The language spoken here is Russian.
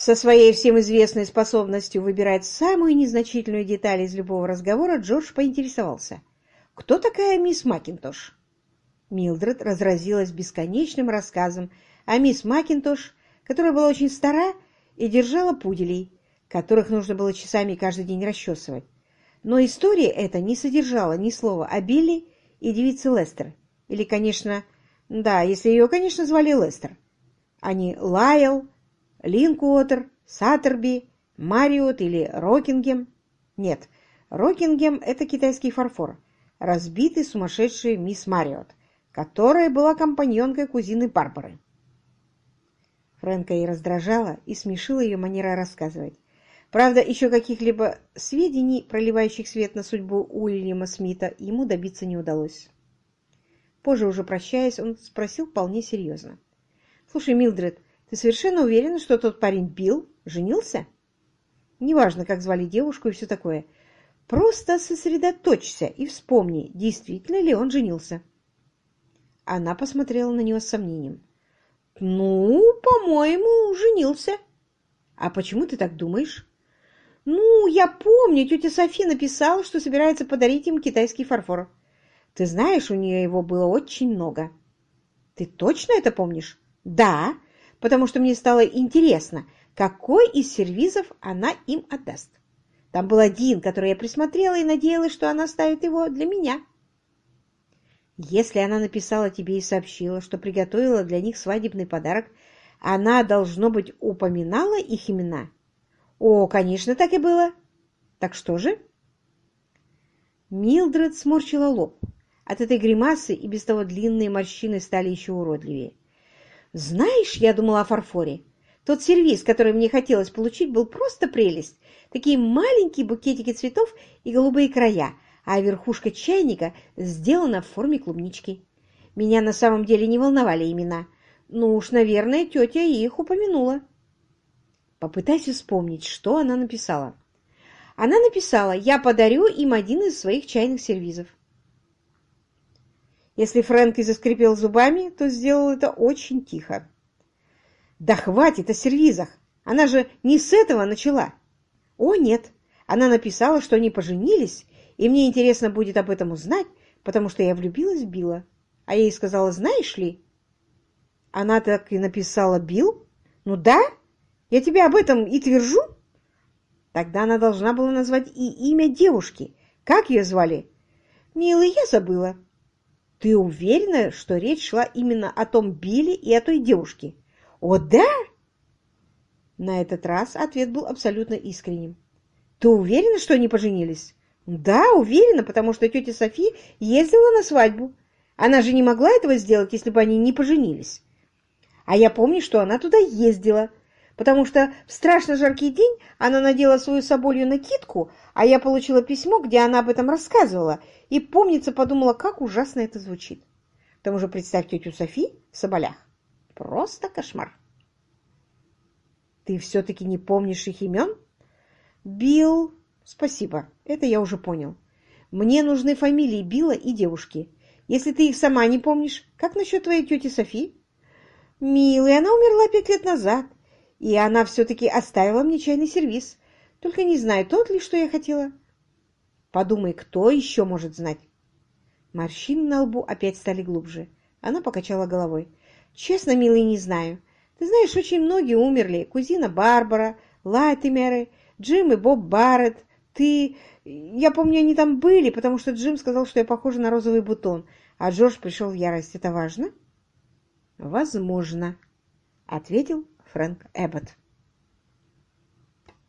Со своей всем известной способностью выбирать самую незначительную деталь из любого разговора, Джордж поинтересовался. «Кто такая мисс Макинтош?» Милдред разразилась бесконечным рассказом о мисс Макинтош, которая была очень стара и держала пуделей, которых нужно было часами каждый день расчесывать. Но история эта не содержала ни слова о Билли и девице Лестер. Или, конечно, да, если ее, конечно, звали Лестер. Они Лайл, Линкуотер, Саттерби, Мариот или Рокингем. Нет, Рокингем — это китайский фарфор, разбитый сумасшедший мисс Мариот, которая была компаньонкой кузины Барбары. Фрэнка и раздражала, и смешила ее манера рассказывать. Правда, еще каких-либо сведений, проливающих свет на судьбу Уильяма Смита, ему добиться не удалось. Позже, уже прощаясь, он спросил вполне серьезно. «Слушай, Милдред, ты совершенно уверена, что тот парень Билл женился? Неважно, как звали девушку и все такое. Просто сосредоточься и вспомни, действительно ли он женился. Она посмотрела на него с сомнением. «Ну, по-моему, женился». «А почему ты так думаешь?» «Ну, я помню, тетя Софи написала, что собирается подарить им китайский фарфор. Ты знаешь, у нее его было очень много». «Ты точно это помнишь?» «Да, потому что мне стало интересно, какой из сервизов она им отдаст. Там был один, который я присмотрела и надеялась, что она ставит его для меня. Если она написала тебе и сообщила, что приготовила для них свадебный подарок, она, должно быть, упоминала их имена? О, конечно, так и было. Так что же? Милдред сморщила лоб. От этой гримасы и без того длинные морщины стали еще уродливее. Знаешь, я думала о фарфоре. Тот сервиз, который мне хотелось получить, был просто прелесть. Такие маленькие букетики цветов и голубые края, а верхушка чайника сделана в форме клубнички. Меня на самом деле не волновали имена. Ну уж, наверное, тетя их упомянула. Попытайся вспомнить, что она написала. Она написала «Я подарю им один из своих чайных сервизов». Если Фрэнк и заскрипел зубами, то сделал это очень тихо. «Да хватит о сервизах! Она же не с этого начала!» «О, нет! Она написала, что они поженились, и мне интересно будет об этом узнать, потому что я влюбилась в Билла. А я ей сказала, знаешь ли...» Она так и написала «Билл»? «Ну да, я тебе об этом и твержу». Тогда она должна была назвать и имя девушки. Как ее звали? «Милый, я забыла». Ты уверена, что речь шла именно о том Билли и о той девушке? О, да? На этот раз ответ был абсолютно искренним. Ты уверена, что они поженились? Да, уверена, потому что тетя Софи ездила на свадьбу. Она же не могла этого сделать, если бы они не поженились. А я помню, что она туда ездила, потому что в страшно жаркий день она надела свою соболью накидку, а я получила письмо, где она об этом рассказывала, и, помнится, подумала, как ужасно это звучит. К тому же представь тетю Софи в соболях. Просто кошмар. Ты все-таки не помнишь их имен? Билл... Спасибо, это я уже понял. Мне нужны фамилии Билла и девушки. Если ты их сама не помнишь, как насчет твоей тети Софи? Милый, она умерла пять лет назад и она все-таки оставила мне чайный сервиз. Только не знаю, тот ли, что я хотела. Подумай, кто еще может знать? Морщины на лбу опять стали глубже. Она покачала головой. Честно, милый, не знаю. Ты знаешь, очень многие умерли. Кузина Барбара, Лайтемеры, Джим и Боб Барретт. Ты... Я помню, они там были, потому что Джим сказал, что я похожа на розовый бутон, а Джордж пришел в ярость. Это важно? Возможно, — ответил Фрэнк Эббот.